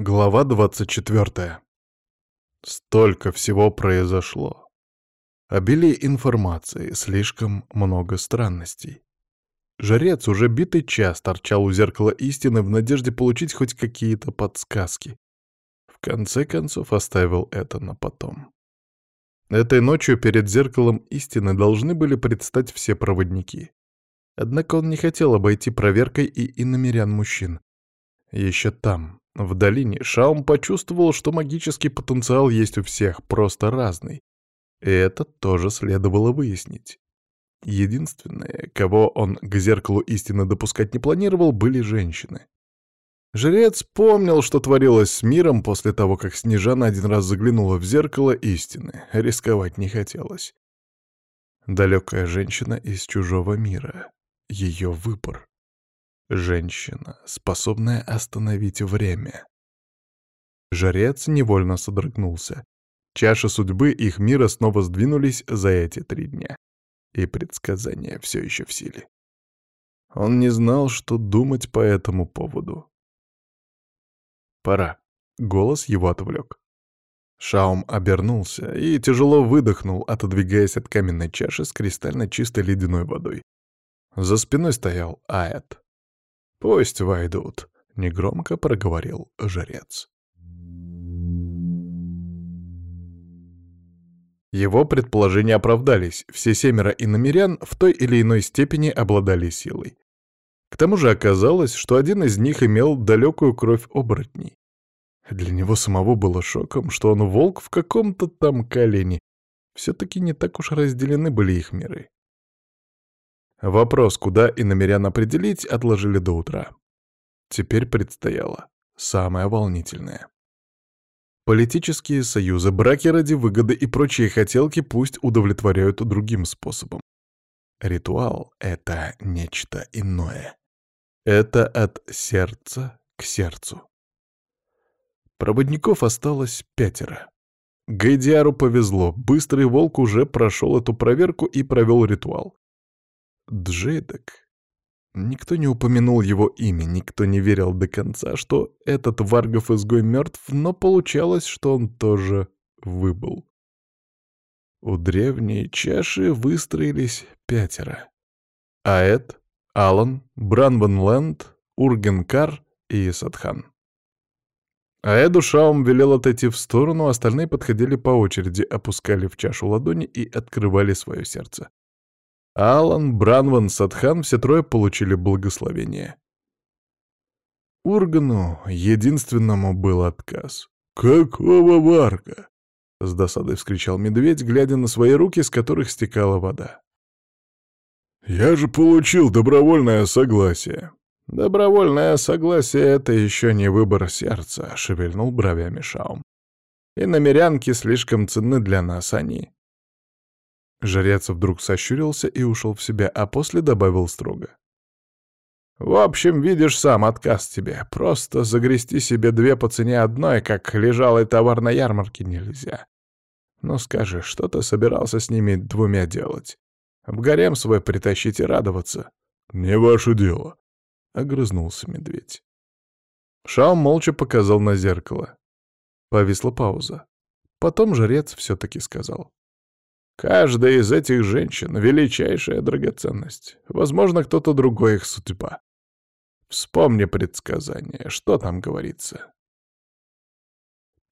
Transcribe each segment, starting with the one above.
Глава 24. Столько всего произошло. Обилие информации, слишком много странностей. Жрец уже битый час торчал у зеркала истины в надежде получить хоть какие-то подсказки. В конце концов оставил это на потом. Этой ночью перед зеркалом истины должны были предстать все проводники. Однако он не хотел обойти проверкой и иномерян мужчин. Еще там, в долине Шаум почувствовал, что магический потенциал есть у всех, просто разный. И это тоже следовало выяснить. Единственное, кого он к зеркалу истины допускать не планировал, были женщины. Жрец помнил, что творилось с миром после того, как Снежана один раз заглянула в зеркало истины. Рисковать не хотелось. Далекая женщина из чужого мира. Ее выбор. Женщина, способная остановить время. Жрец невольно содрогнулся. Чаши судьбы их мира снова сдвинулись за эти три дня. И предсказания все еще в силе. Он не знал, что думать по этому поводу. «Пора». Голос его отвлек. Шаум обернулся и тяжело выдохнул, отодвигаясь от каменной чаши с кристально чистой ледяной водой. За спиной стоял Аэт. «Пусть войдут», — негромко проговорил жрец. Его предположения оправдались, все семеро иномерян в той или иной степени обладали силой. К тому же оказалось, что один из них имел далекую кровь оборотней. Для него самого было шоком, что он волк в каком-то там колене. Все-таки не так уж разделены были их миры. Вопрос, куда и намерян определить, отложили до утра. Теперь предстояло самое волнительное. Политические союзы, браки ради выгоды и прочие хотелки пусть удовлетворяют другим способом. Ритуал — это нечто иное. Это от сердца к сердцу. Проводников осталось пятеро. Гайдиару повезло, быстрый волк уже прошел эту проверку и провел ритуал. Джейдек. Никто не упомянул его имя, никто не верил до конца, что этот Варгов-изгой мертв, но получалось, что он тоже выбыл. У древней чаши выстроились пятеро. Аэт, Алан, Бранвенленд, Ургенкар и Садхан. Аэду Шаум велел отойти в сторону, остальные подходили по очереди, опускали в чашу ладони и открывали свое сердце. Алан, Бранван, Садхан — все трое получили благословение. Ургану единственному был отказ. «Какого варка?» — с досадой вскричал медведь, глядя на свои руки, с которых стекала вода. «Я же получил добровольное согласие». «Добровольное согласие — это еще не выбор сердца», — шевельнул бровями Шаум. «И намерянки слишком ценны для нас они. Жрец вдруг сощурился и ушел в себя, а после добавил строго. «В общем, видишь сам, отказ тебе. Просто загрести себе две по цене одной, как лежалый товар на ярмарке, нельзя. Ну скажи, что ты собирался с ними двумя делать? В гарем свой притащить и радоваться?» «Не ваше дело», — огрызнулся медведь. Шао молча показал на зеркало. Повисла пауза. Потом жрец все-таки сказал. Каждая из этих женщин — величайшая драгоценность. Возможно, кто-то другой их судьба. Вспомни предсказание. Что там говорится?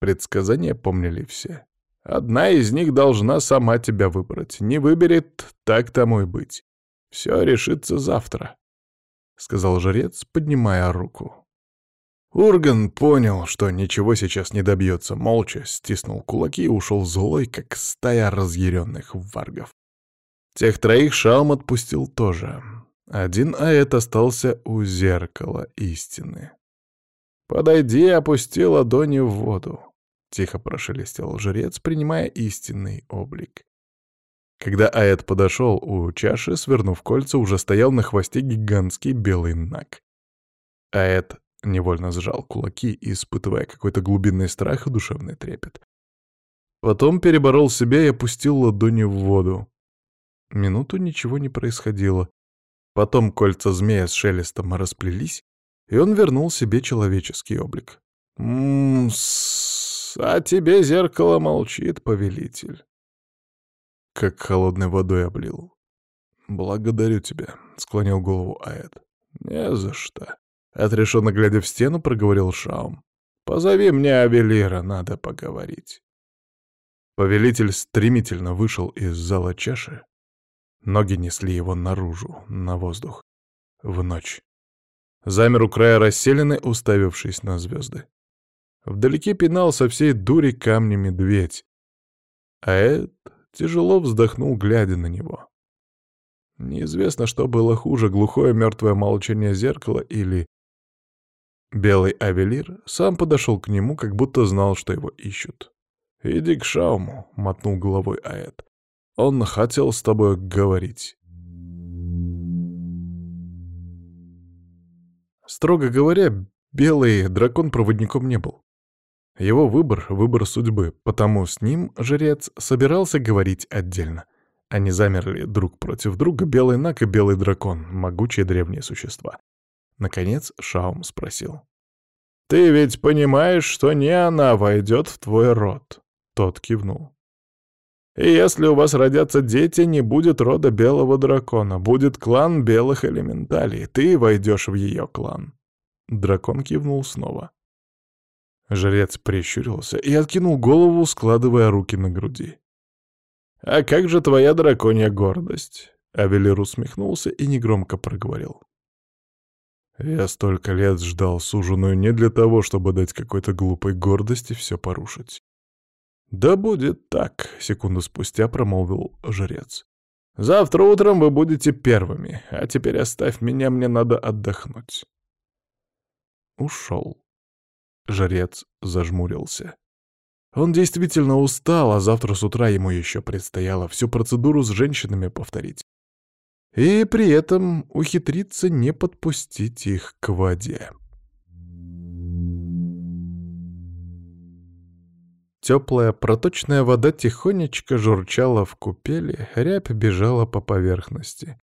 Предсказания помнили все. Одна из них должна сама тебя выбрать. Не выберет, так тому и быть. Все решится завтра, — сказал жрец, поднимая руку. Урган понял, что ничего сейчас не добьется, молча стиснул кулаки и ушел злой, как стая разъяренных варгов. Тех троих Шаум отпустил тоже. Один Аэт остался у зеркала истины. «Подойди и опусти ладони в воду», — тихо прошелестел жрец, принимая истинный облик. Когда Аэт подошел, у чаши, свернув кольца, уже стоял на хвосте гигантский белый наг. Аэт Невольно сжал кулаки, испытывая какой-то глубинный страх и душевный трепет. Потом переборол себя и опустил ладони в воду. Минуту ничего не происходило. Потом кольца змея с шелестом расплелись, и он вернул себе человеческий облик. «М-с, а тебе зеркало молчит, повелитель». Как холодной водой облил. «Благодарю тебя», — склонил голову Аэт. «Не за что», — отрешенно глядя в стену, проговорил Шаум. «Позови мне Авелира, надо поговорить». Повелитель стремительно вышел из зала чаши. Ноги несли его наружу, на воздух, в ночь. Замер у края расселены, уставившись на звезды. Вдалеке пинал со всей дури камни медведь. А Эд тяжело вздохнул, глядя на него. Неизвестно, что было хуже, глухое мертвое молчание зеркала или... Белый авелир сам подошел к нему, как будто знал, что его ищут. «Иди к Шауму», — мотнул головой Аэт. «Он хотел с тобой говорить». Строго говоря, белый дракон проводником не был. Его выбор — выбор судьбы, потому с ним жрец собирался говорить отдельно — они замерли друг против друга, белый наг и белый дракон, могучие древние существа. Наконец Шаум спросил. «Ты ведь понимаешь, что не она войдет в твой род?» Тот кивнул. «И если у вас родятся дети, не будет рода белого дракона, будет клан белых элементалей, ты войдешь в ее клан». Дракон кивнул снова. Жрец прищурился и откинул голову, складывая руки на груди. «А как же твоя драконья гордость?» Авелир усмехнулся и негромко проговорил. «Я столько лет ждал суженую не для того, чтобы дать какой-то глупой гордости все порушить». «Да будет так», — секунду спустя промолвил жрец. «Завтра утром вы будете первыми, а теперь оставь меня, мне надо отдохнуть». Ушел. Жрец зажмурился. Он действительно устал, а завтра с утра ему еще предстояло всю процедуру с женщинами повторить. И при этом ухитриться не подпустить их к воде. Теплая проточная вода тихонечко журчала в купели, рябь бежала по поверхности.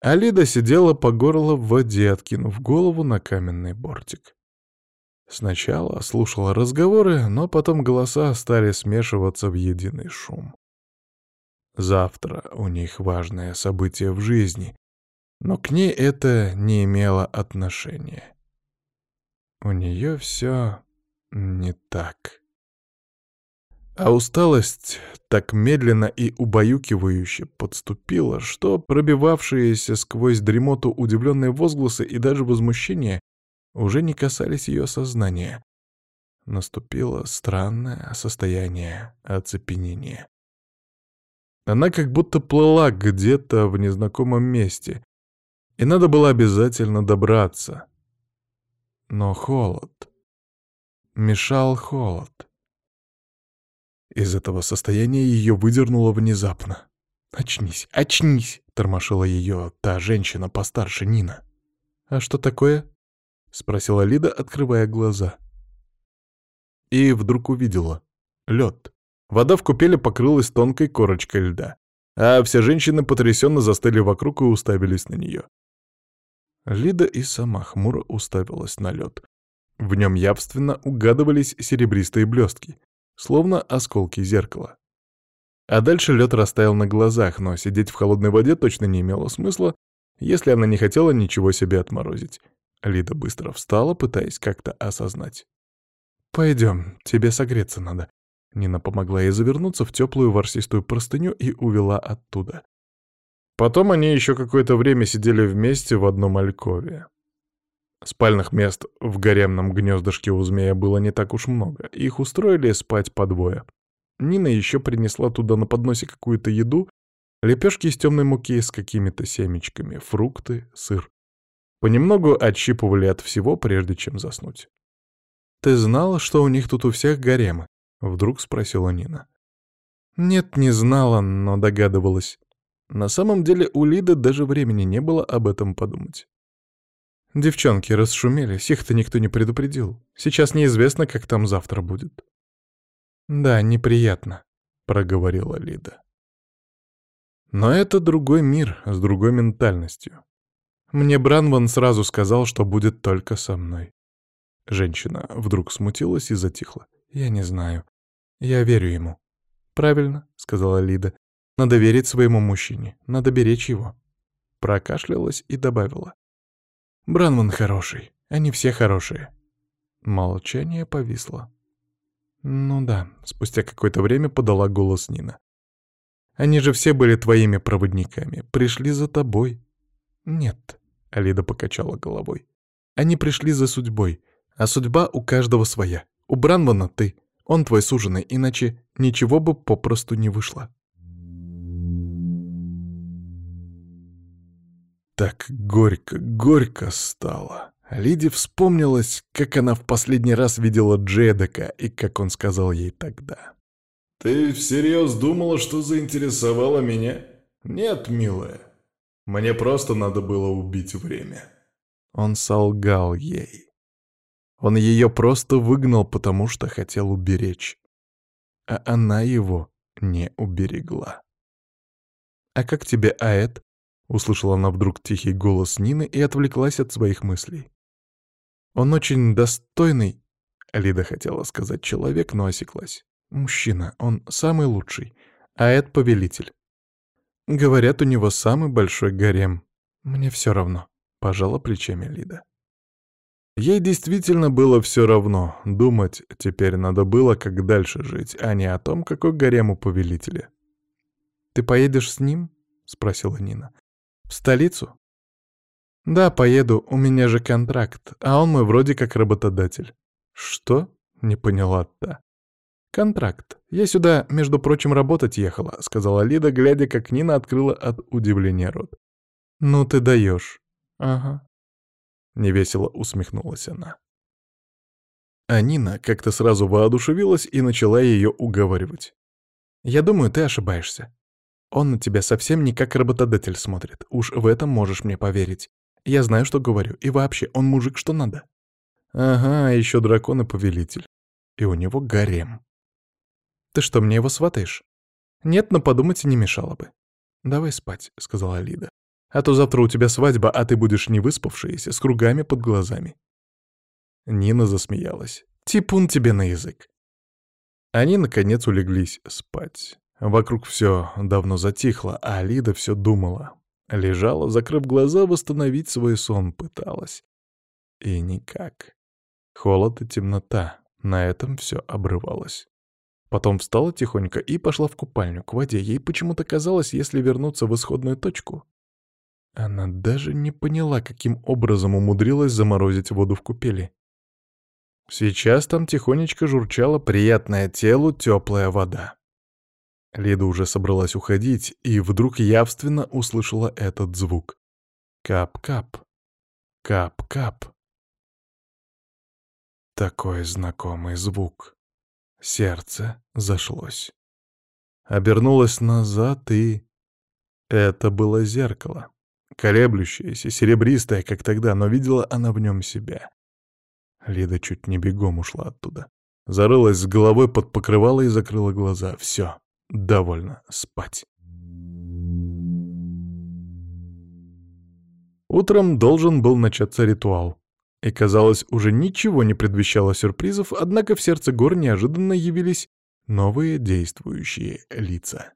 Алида сидела по горло в воде, откинув голову на каменный бортик. Сначала слушала разговоры, но потом голоса стали смешиваться в единый шум. Завтра у них важное событие в жизни, но к ней это не имело отношения. У нее все не так. А усталость так медленно и убаюкивающе подступила, что пробивавшиеся сквозь дремоту удивленные возгласы и даже возмущение уже не касались ее сознания. Наступило странное состояние оцепенения. Она как будто плыла где-то в незнакомом месте, и надо было обязательно добраться. Но холод. Мешал холод. Из этого состояния ее выдернуло внезапно. «Очнись, очнись!» — тормошила ее та женщина постарше Нина. «А что такое?» — спросила Лида, открывая глаза. И вдруг увидела. Лед. Вода в купеле покрылась тонкой корочкой льда, а все женщины потрясенно застыли вокруг и уставились на нее. Лида и сама хмуро уставилась на лед. В нем явственно угадывались серебристые блестки, словно осколки зеркала. А дальше лед растаял на глазах, но сидеть в холодной воде точно не имело смысла, если она не хотела ничего себе отморозить. Лида быстро встала, пытаясь как-то осознать. «Пойдем, тебе согреться надо». Нина помогла ей завернуться в теплую ворсистую простыню и увела оттуда. Потом они еще какое-то время сидели вместе в одном алькове. Спальных мест в гаремном гнездышке у змея было не так уж много. Их устроили спать по двое. Нина еще принесла туда на подносе какую-то еду, лепешки из темной муки с какими-то семечками, фрукты, сыр. Понемногу отщипывали от всего, прежде чем заснуть. «Ты знала, что у них тут у всех гаремы?» — вдруг спросила Нина. Нет, не знала, но догадывалась. На самом деле у Лиды даже времени не было об этом подумать. Девчонки расшумелись, их-то никто не предупредил. Сейчас неизвестно, как там завтра будет. «Да, неприятно», — проговорила Лида. Но это другой мир с другой ментальностью. Мне Бранван сразу сказал, что будет только со мной. Женщина вдруг смутилась и затихла. «Я не знаю. Я верю ему». «Правильно», — сказала Лида. «Надо верить своему мужчине. Надо беречь его». Прокашлялась и добавила. «Бранман хороший. Они все хорошие». Молчание повисло. «Ну да», — спустя какое-то время подала голос Нина. «Они же все были твоими проводниками. Пришли за тобой». «Нет», — Алида покачала головой. «Они пришли за судьбой. А судьба у каждого своя. У Бранмана ты. Он твой суженый, иначе ничего бы попросту не вышло». Так горько, горько стало. Лиде вспомнилось, как она в последний раз видела Джедека и как он сказал ей тогда. «Ты всерьез думала, что заинтересовала меня? Нет, милая. Мне просто надо было убить время». Он солгал ей. Он ее просто выгнал, потому что хотел уберечь. А она его не уберегла. «А как тебе Аэт?» — услышала она вдруг тихий голос Нины и отвлеклась от своих мыслей. Он очень достойный, Лида хотела сказать человек, но осеклась. Мужчина, он самый лучший, а это повелитель. Говорят, у него самый большой гарем. Мне все равно, пожала плечами Лида. Ей действительно было все равно. Думать теперь надо было, как дальше жить, а не о том, какой гарем у повелителя. «Ты поедешь с ним?» — спросила Нина. «В столицу?» «Да, поеду, у меня же контракт, а он мой вроде как работодатель». «Что?» — не поняла та. «Контракт. Я сюда, между прочим, работать ехала», — сказала Лида, глядя, как Нина открыла от удивления рот. «Ну ты даешь». «Ага». Невесело усмехнулась она. А Нина как-то сразу воодушевилась и начала ее уговаривать. «Я думаю, ты ошибаешься. Он на тебя совсем не как работодатель смотрит. Уж в этом можешь мне поверить. Я знаю, что говорю. И вообще, он мужик что надо. Ага, еще дракон и повелитель. И у него гарем. Ты что, мне его сватаешь? Нет, но подумать не мешало бы. Давай спать, сказала Лида. А то завтра у тебя свадьба, а ты будешь не выспавшаяся, с кругами под глазами. Нина засмеялась. Типун тебе на язык. Они, наконец, улеглись спать. Вокруг все давно затихло, а Лида все думала. Лежала, закрыв глаза, восстановить свой сон пыталась. И никак. Холод и темнота. На этом все обрывалось. Потом встала тихонько и пошла в купальню к воде. Ей почему-то казалось, если вернуться в исходную точку. Она даже не поняла, каким образом умудрилась заморозить воду в купели. Сейчас там тихонечко журчала приятная телу теплая вода. Лида уже собралась уходить, и вдруг явственно услышала этот звук. Кап-кап. Кап-кап. Такой знакомый звук. Сердце зашлось. Обернулась назад, и... Это было зеркало. Колеблющееся, серебристое, как тогда, но видела она в нем себя. Лида чуть не бегом ушла оттуда. Зарылась с головой под покрывало и закрыла глаза. Все. Довольно спать. Утром должен был начаться ритуал. И, казалось, уже ничего не предвещало сюрпризов, однако в сердце гор неожиданно явились новые действующие лица.